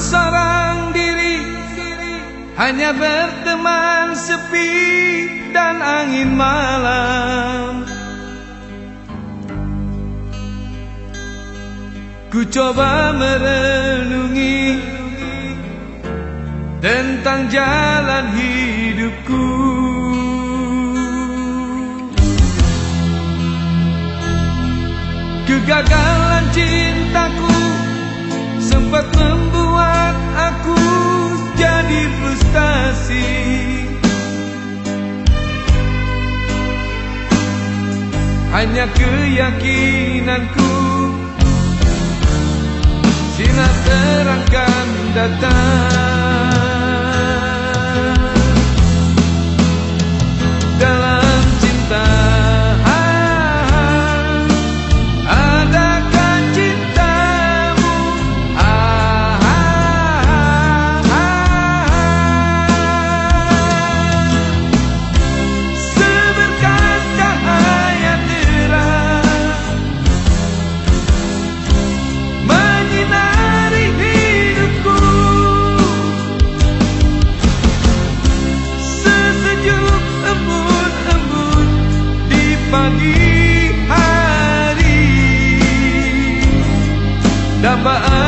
seorang diri. Hanya berteman sepi dan angin malam. Ku coba merenungi Tentang jalan hidupku. Kegagalan cintaku Hanya keyakinanku. Sinar terangkan datang dambaan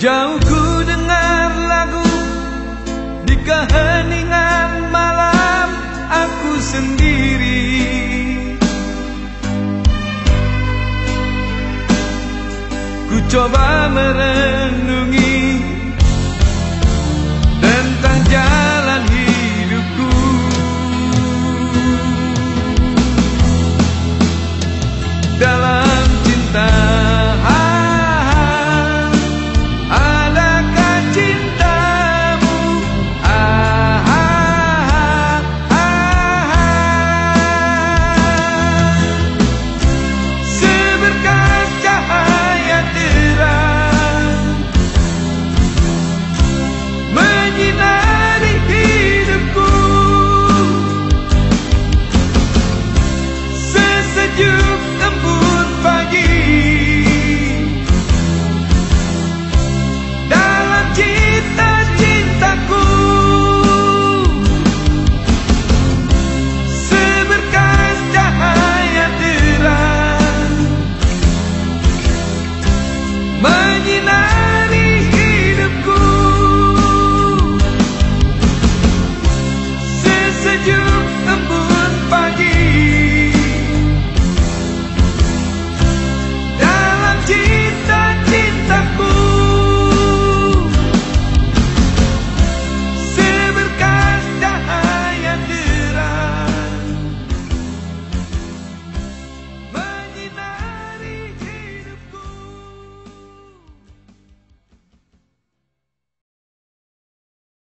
Jauh ku dengar lagu Di keheningan malam Aku sendiri. Ku coba merenungi Tentang jalan hidupku said you.